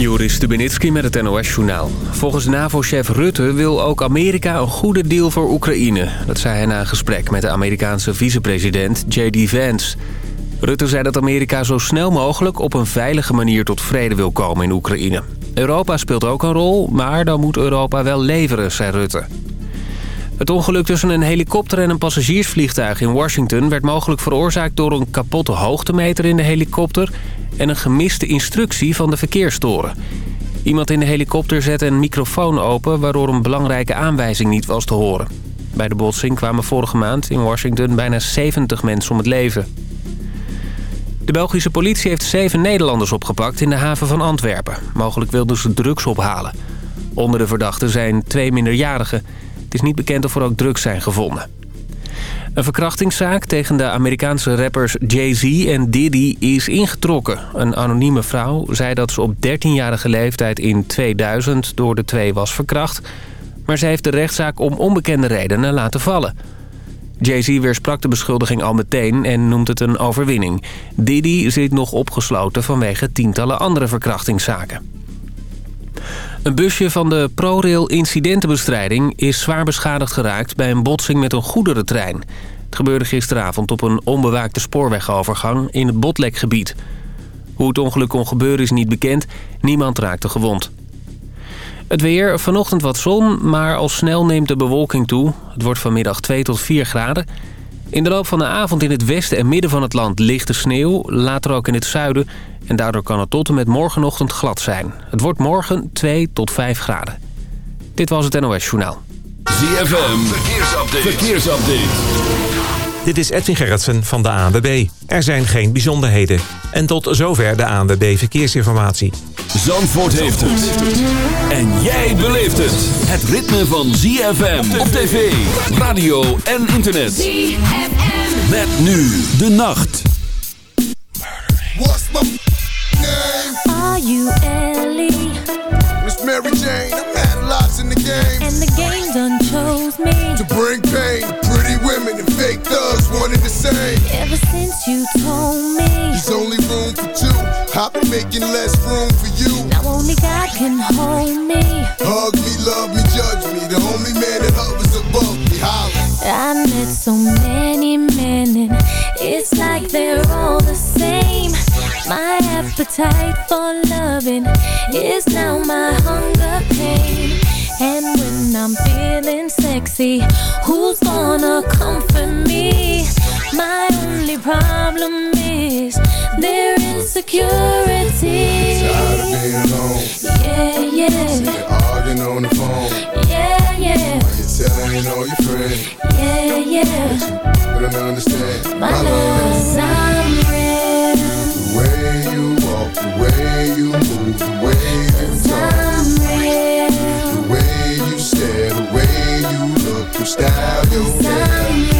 Joris Stubenitski met het NOS-journaal. Volgens NAVO-chef Rutte wil ook Amerika een goede deal voor Oekraïne. Dat zei hij na een gesprek met de Amerikaanse vicepresident J.D. Vance. Rutte zei dat Amerika zo snel mogelijk op een veilige manier tot vrede wil komen in Oekraïne. Europa speelt ook een rol, maar dan moet Europa wel leveren, zei Rutte. Het ongeluk tussen een helikopter en een passagiersvliegtuig in Washington... werd mogelijk veroorzaakt door een kapotte hoogtemeter in de helikopter... en een gemiste instructie van de verkeerstoren. Iemand in de helikopter zette een microfoon open... waardoor een belangrijke aanwijzing niet was te horen. Bij de botsing kwamen vorige maand in Washington bijna 70 mensen om het leven. De Belgische politie heeft zeven Nederlanders opgepakt in de haven van Antwerpen. Mogelijk wilden ze drugs ophalen. Onder de verdachten zijn twee minderjarigen... Het is niet bekend of er ook drugs zijn gevonden. Een verkrachtingszaak tegen de Amerikaanse rappers Jay-Z en Diddy is ingetrokken. Een anonieme vrouw zei dat ze op 13-jarige leeftijd in 2000 door de twee was verkracht. Maar zij heeft de rechtszaak om onbekende redenen laten vallen. Jay-Z weersprak de beschuldiging al meteen en noemt het een overwinning. Diddy zit nog opgesloten vanwege tientallen andere verkrachtingszaken. Een busje van de ProRail incidentenbestrijding is zwaar beschadigd geraakt bij een botsing met een goederentrein. Het gebeurde gisteravond op een onbewaakte spoorwegovergang in het Botlekgebied. Hoe het ongeluk kon gebeuren is niet bekend. Niemand raakte gewond. Het weer, vanochtend wat zon, maar al snel neemt de bewolking toe. Het wordt vanmiddag 2 tot 4 graden. In de loop van de avond in het westen en midden van het land lichte sneeuw. Later ook in het zuiden. En daardoor kan het tot en met morgenochtend glad zijn. Het wordt morgen 2 tot 5 graden. Dit was het NOS Journaal. ZFM, verkeersupdate. verkeersupdate. Dit is Edwin Gerritsen van de ANWB. Er zijn geen bijzonderheden. En tot zover de ANWB Verkeersinformatie. Zandvoort heeft het. En jij beleeft het. Het ritme van ZFM op tv, radio en internet. ZFM. Met nu de nacht. What's my name? Are you Ellie? Miss Mary Jane. I've had lots in the game. And the game done chose me. To bring pain to pretty women and fake thugs, wanted the same. Ever since you told me. There's only room for two. I've been making less room for you. Now only God can hold me. Hug me, love me, judge me. The only man that hovers above me. Holla. I met so many men and it's like they're all the same. My appetite for loving is now my hunger pain. And when I'm feeling sexy, who's gonna comfort me? My only problem is their insecurity. Tired of being alone. Yeah, yeah. Of arguing on the phone. Yeah, yeah. Why you telling all your friends? Yeah, yeah. But I don't understand. My love is I'm real. The way you walk, the way you move, the way you talk, I'm real. The way you the way you look, your style, your hair,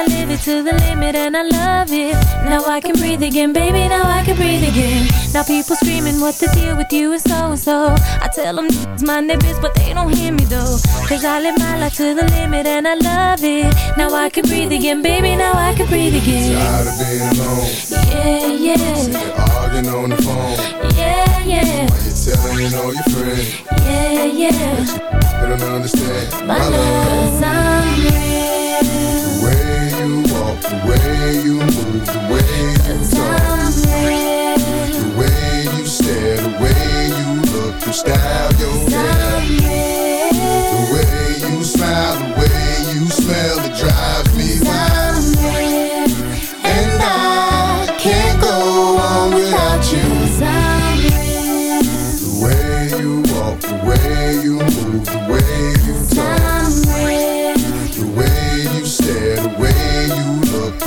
I live it to the limit and I love it. Now I can breathe again, baby. Now I can breathe again. Now people screaming what the deal with you is so and so. I tell them it's my neighbors, but they don't hear me though. Cause I live my life to the limit and I love it. Now I can breathe again, baby. Now I can breathe again. Tired of being alone, Yeah, yeah, sick of arguing on the phone. yeah, yeah. Why you telling being all your friends. Yeah, yeah. But I don't understand My love, i I'm the way you move, the way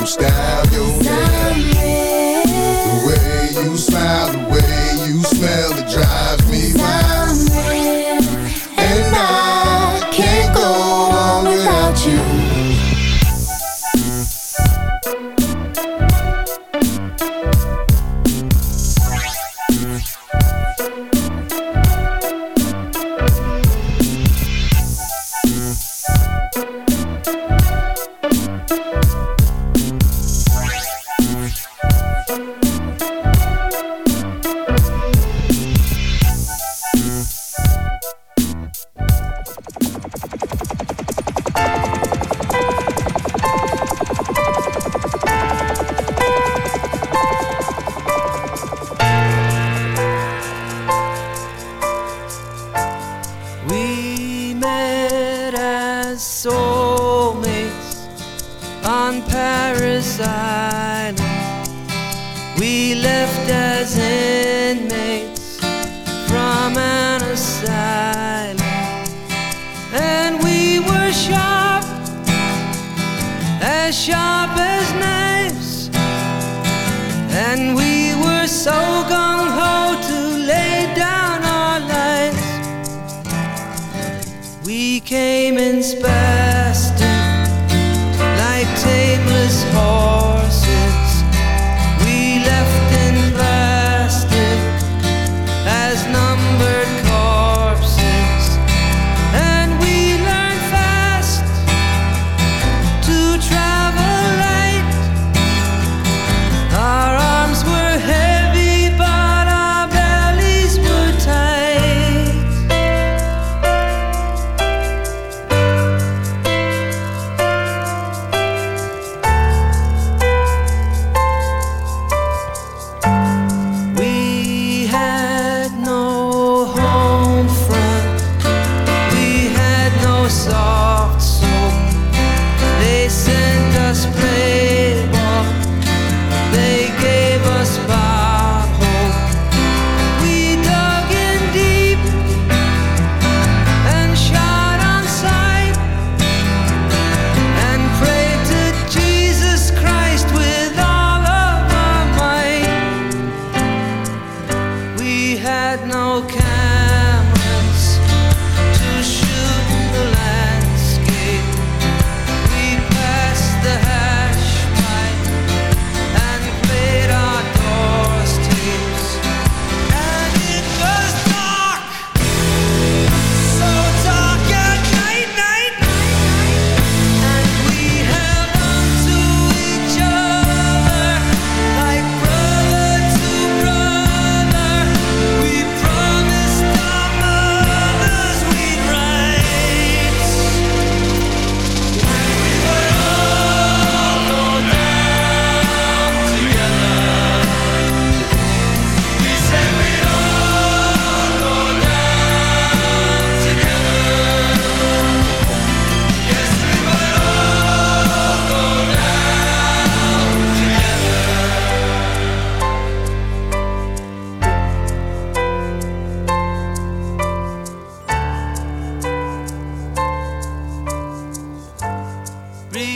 you look,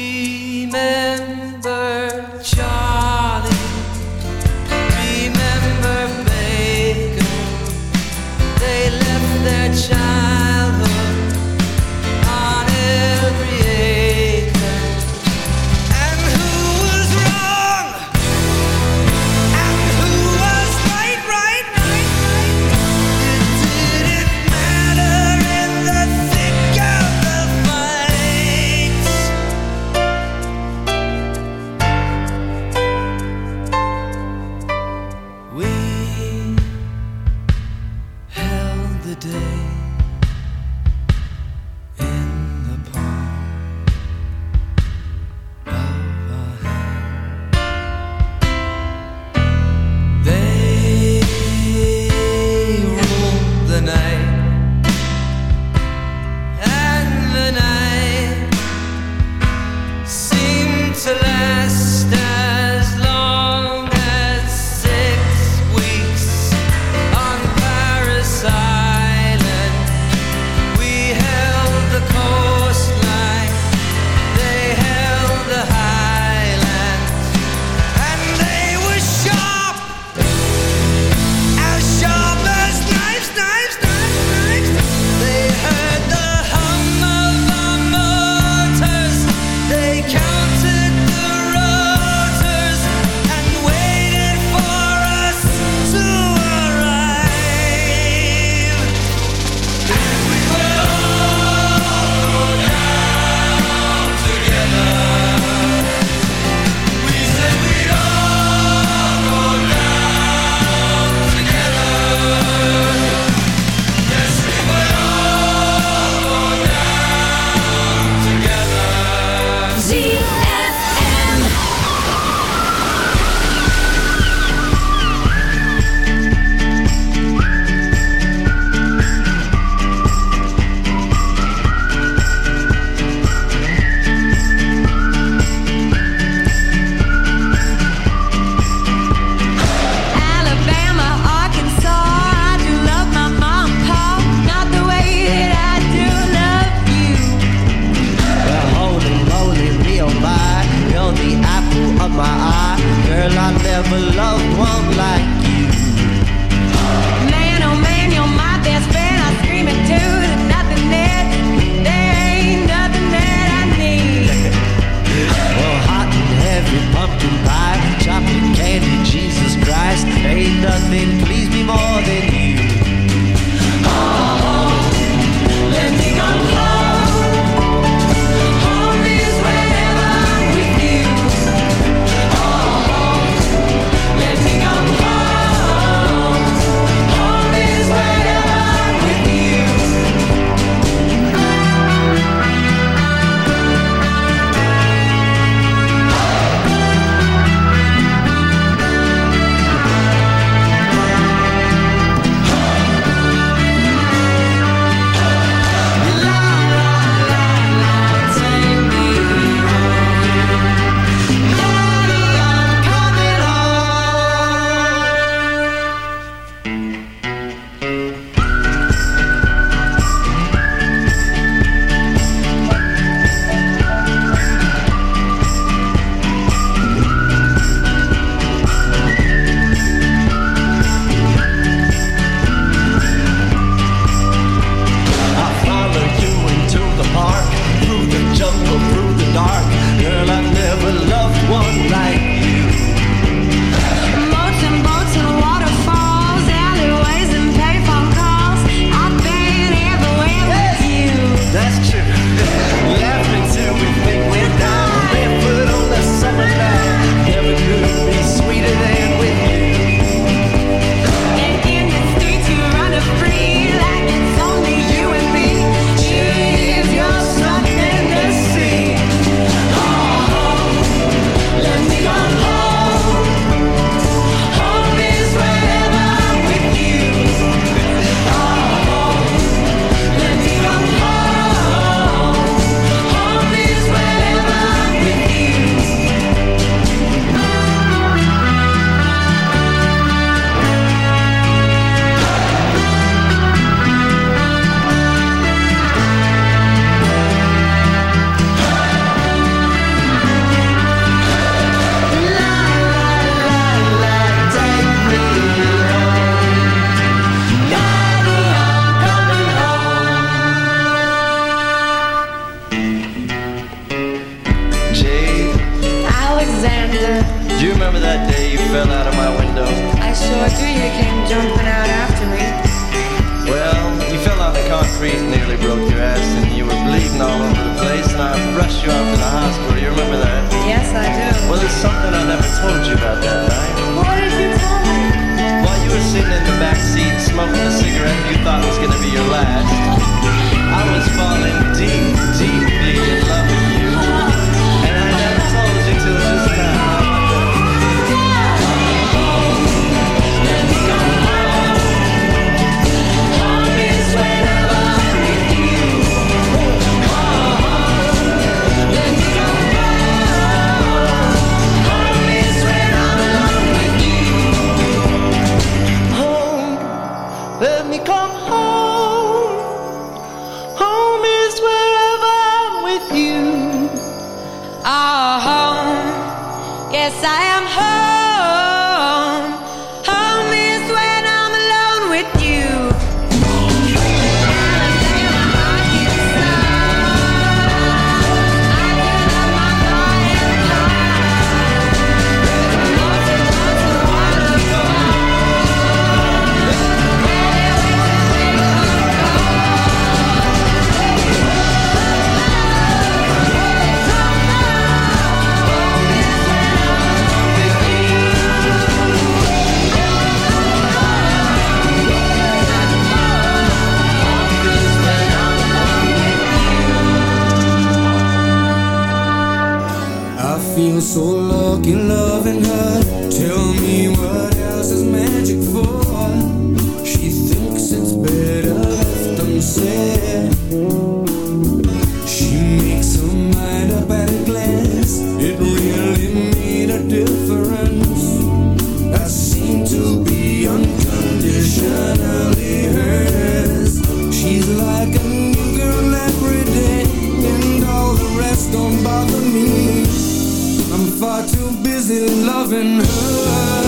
remember you thought it was going to be your last. I'm far too busy loving her.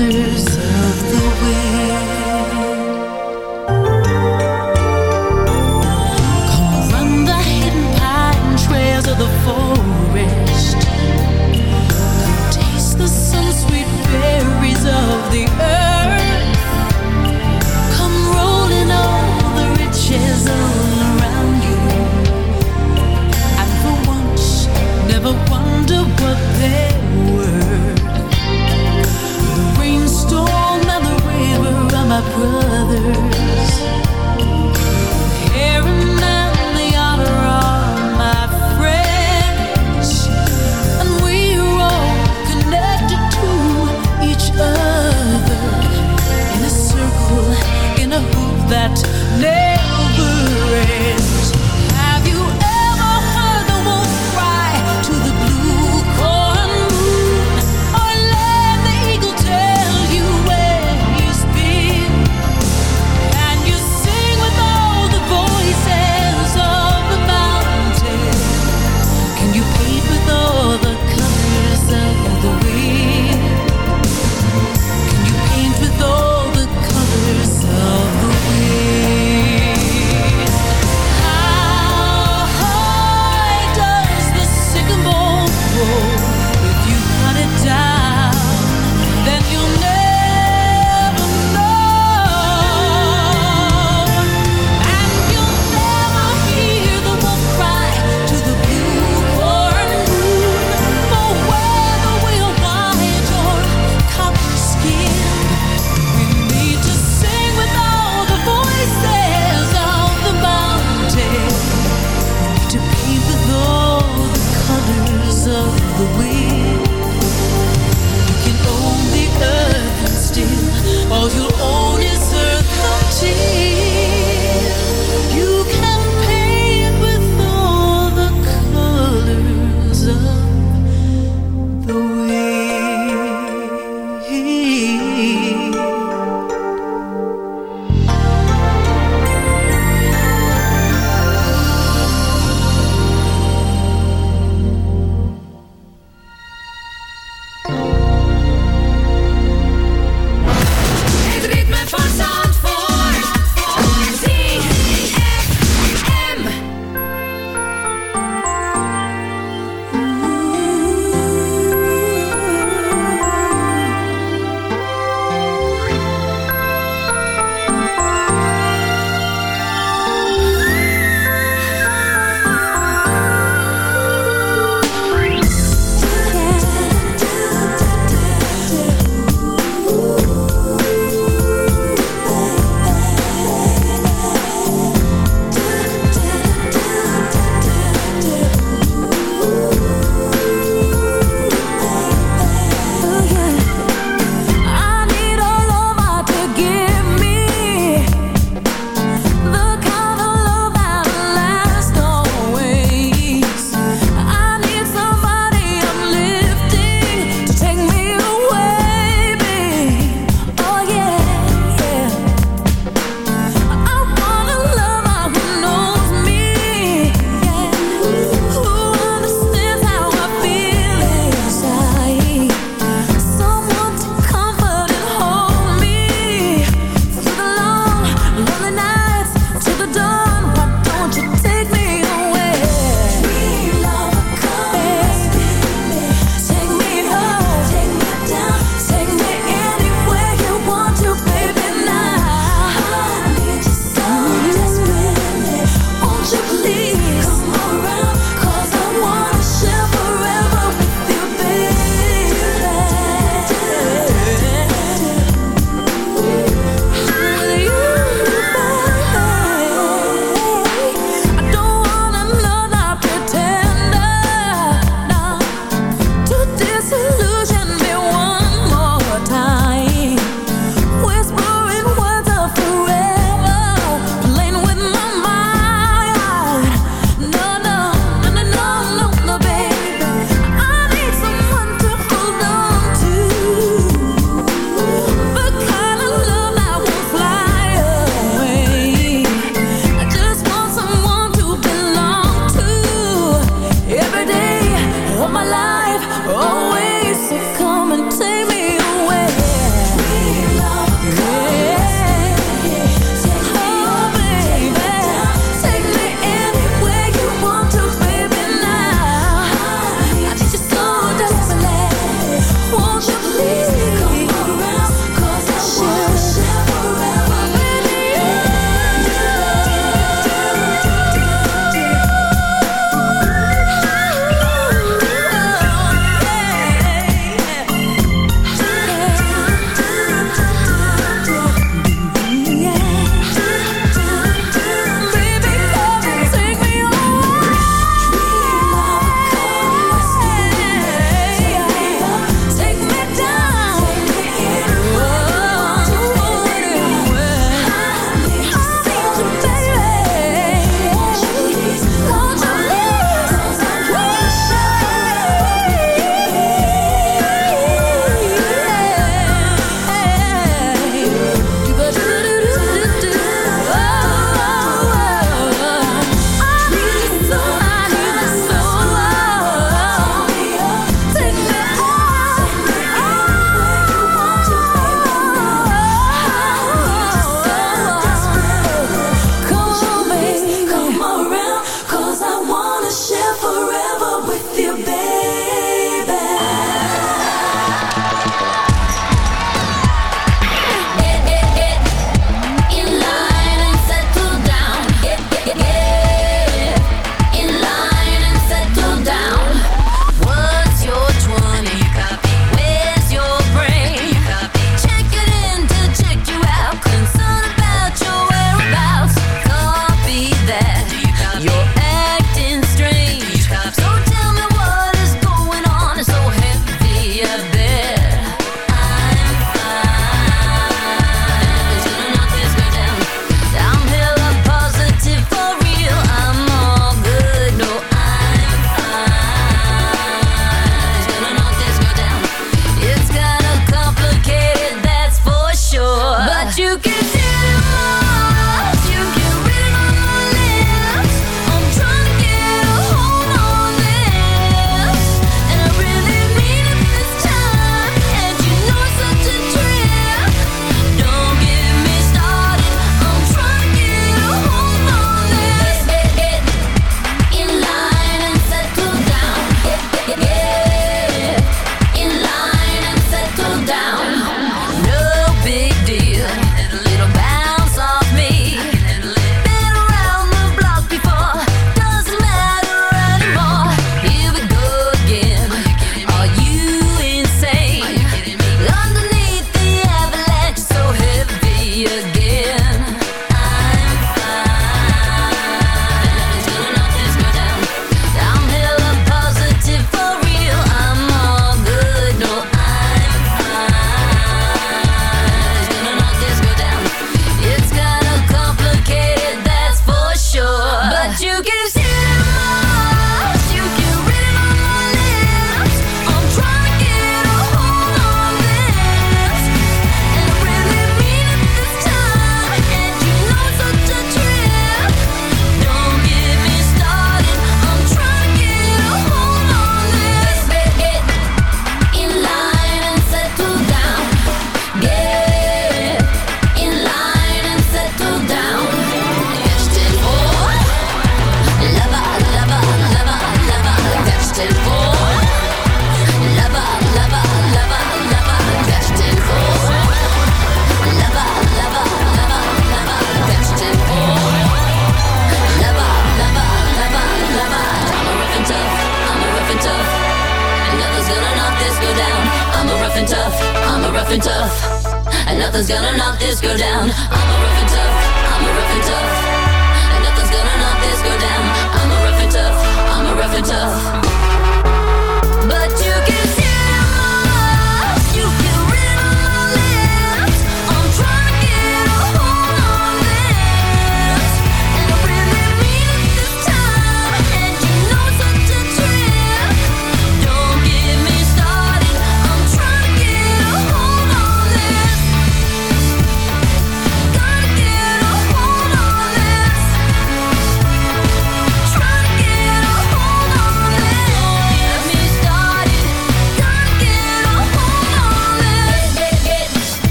Colors river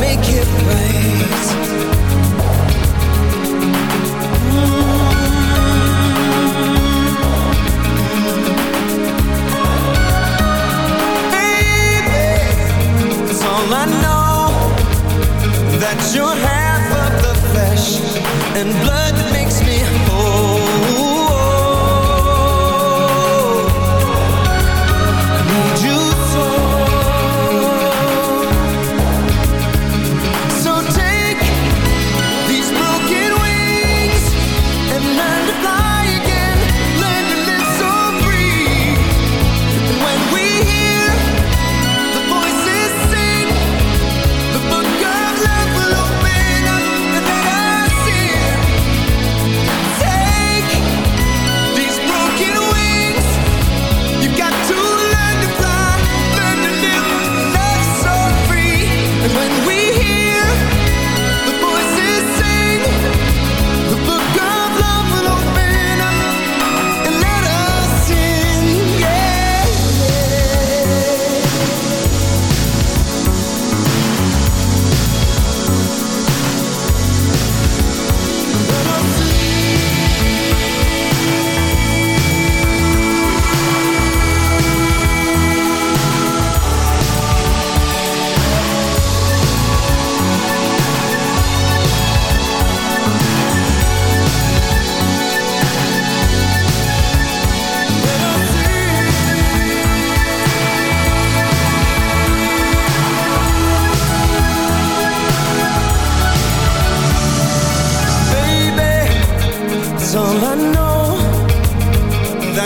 make it plain.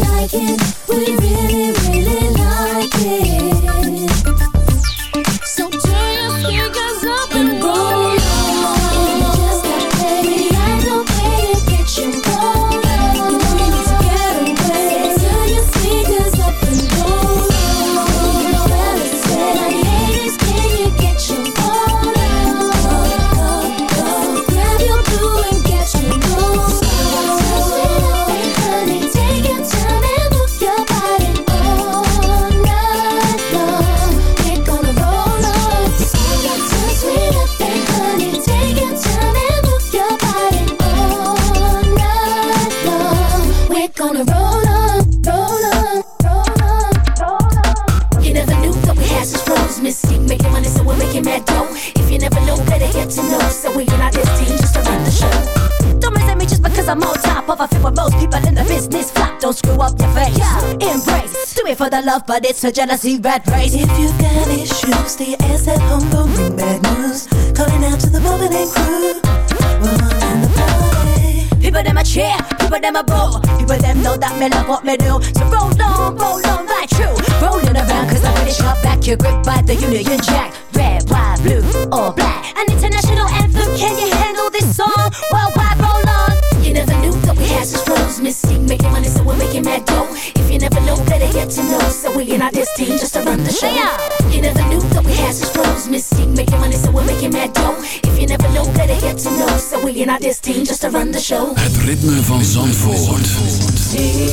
like it? Would you really, really like it? love, but it's a jealousy red race. If you got issues, stay your ass at home, don't bring bad news. Calling out to the morning crew. We're in the party. People them a cheer, people them a boo. People them know that me love what me do. So roll on, roll on right true. Rolling around cause I'm pretty sharp back. You're gripped by the Union Jack. Red, white, blue, or black. An international anthem, can you handle this song? Worldwide, roll on. You never knew that we had such flows. Missy, making money, so we're making mad dough get to know so we in our this just to run the show. You never knew that we had such pros. Mis-Teeq making money, so we're making mad dough. If you never know, better get to know so we in our this just to run the show. Het ritme van Zandvoort. Zandvoort.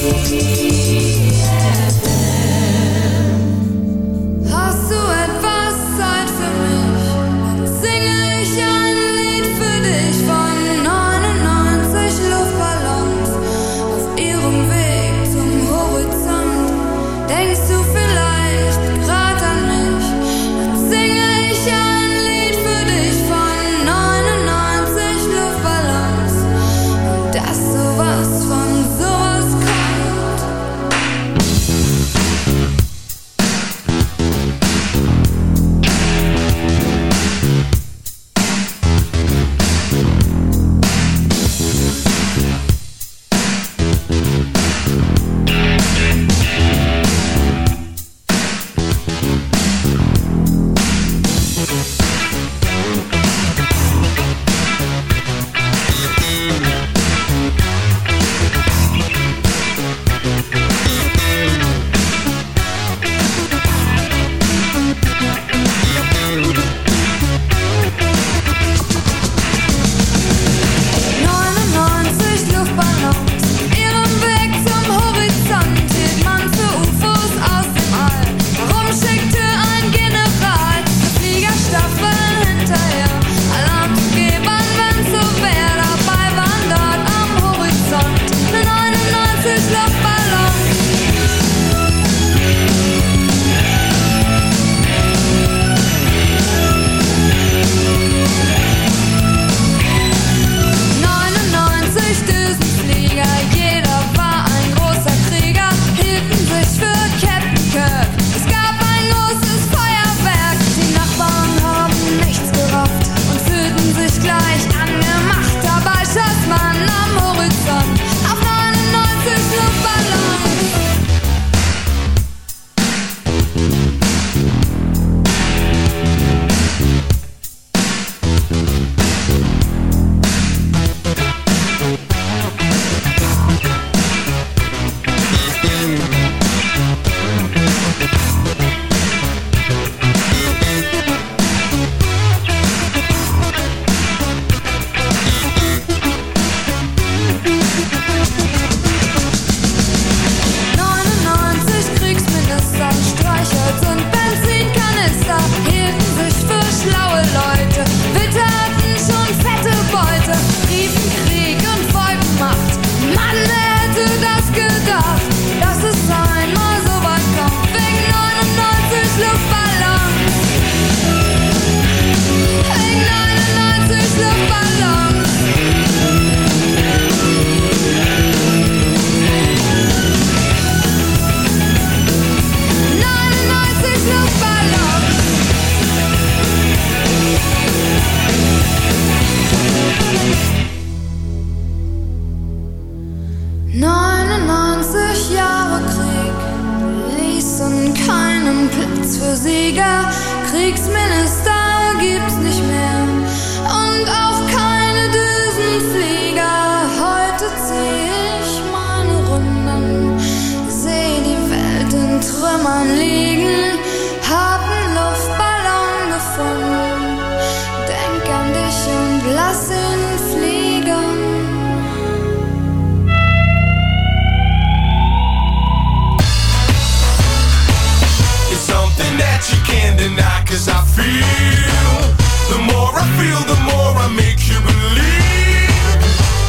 Feel, the more I make you believe.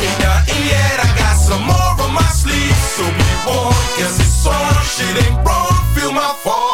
Ain't yet, I got some more on my sleeve. So be cause it's on Shit ain't wrong, feel my fall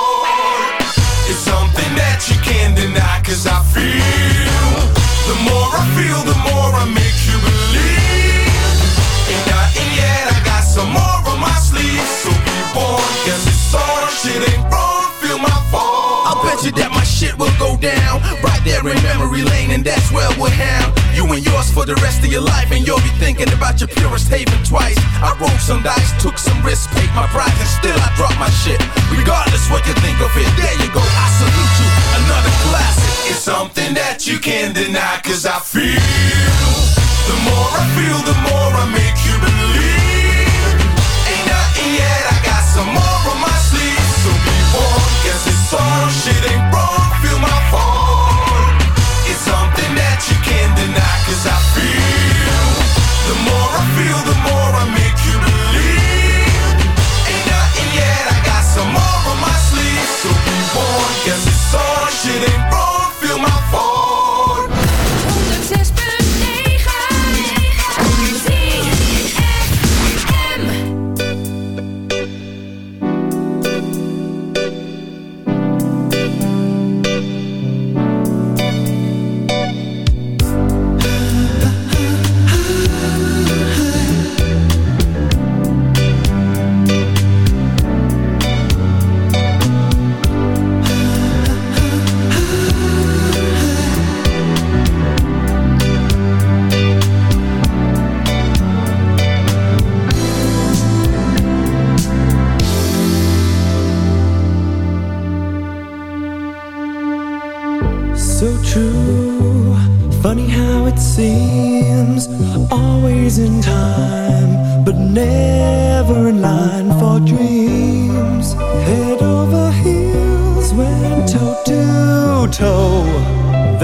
Cause I feel The more I feel, the more I make you believe Ain't nothing yet, I got some more on my sleeve So be warned, cause it's on Shit ain't wrong, feel my fall I bet you that my shit will go down right there in memory lane, and that's where we'll have you and yours for the rest of your life, and you'll be thinking about your purest haven twice. I rolled some dice, took some risks, paid my price, and still I dropped my shit. Regardless what you think of it, there you go. I salute you, another classic. It's something that you can't deny Cause I feel The more I feel, the more I make you believe. Ain't nothing yet, I got some more on my sleeve. So be warned, cause it's on Shit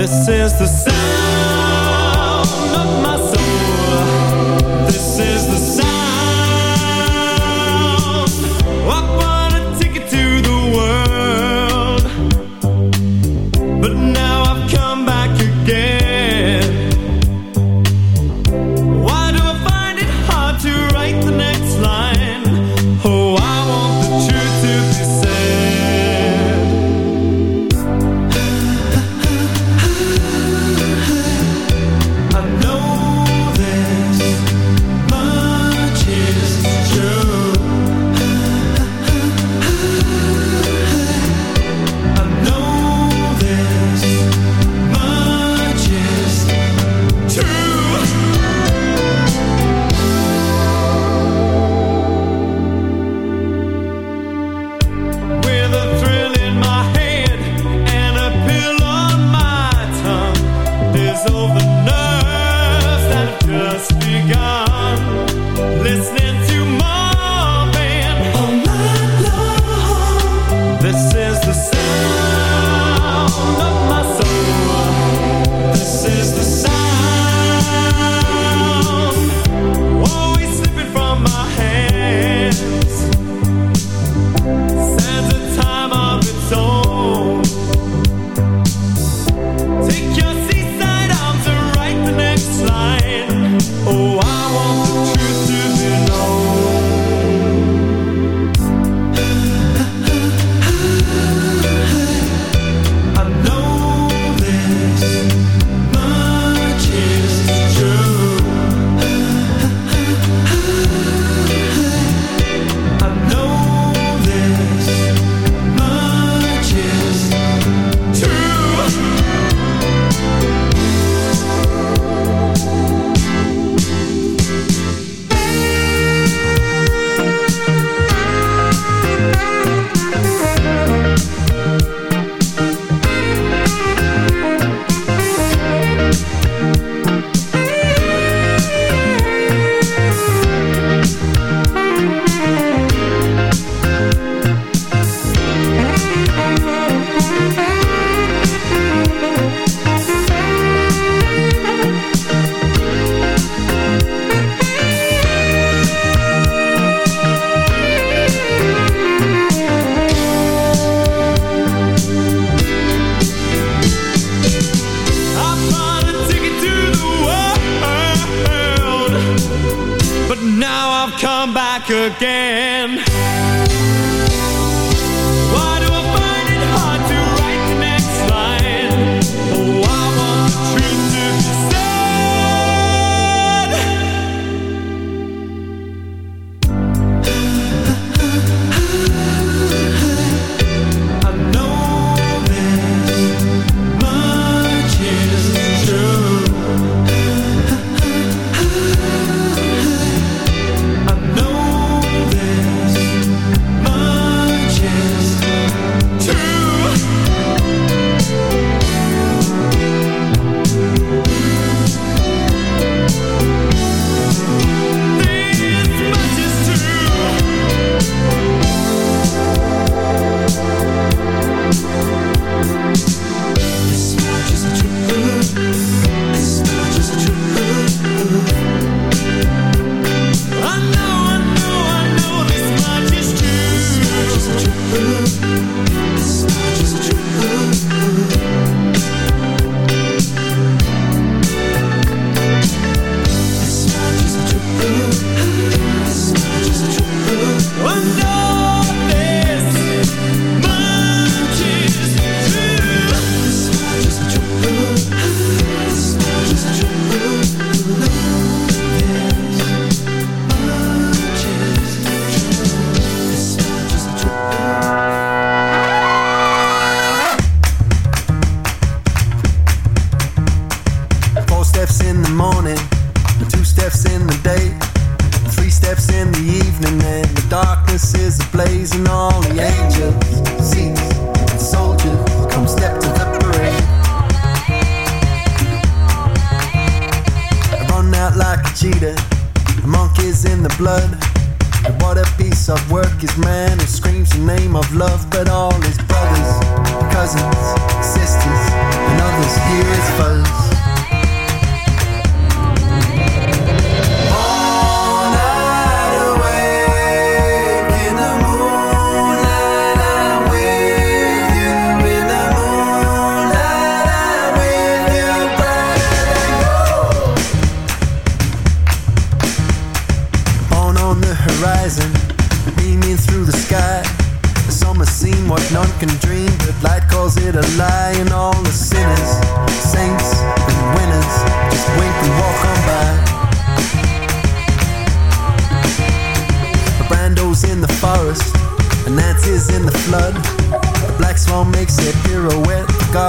This is the sound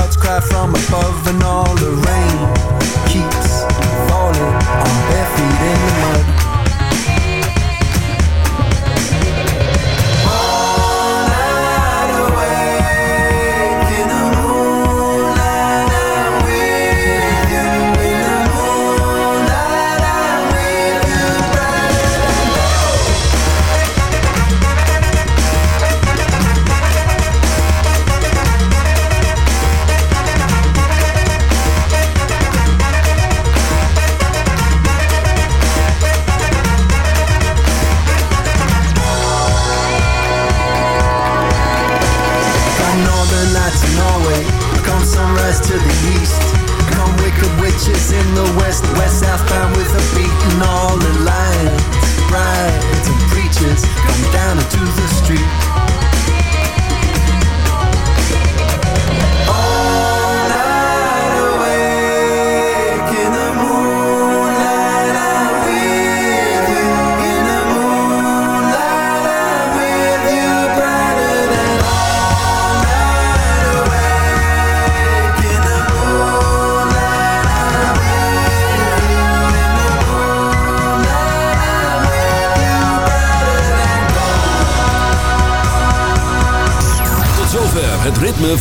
clouds cry from above.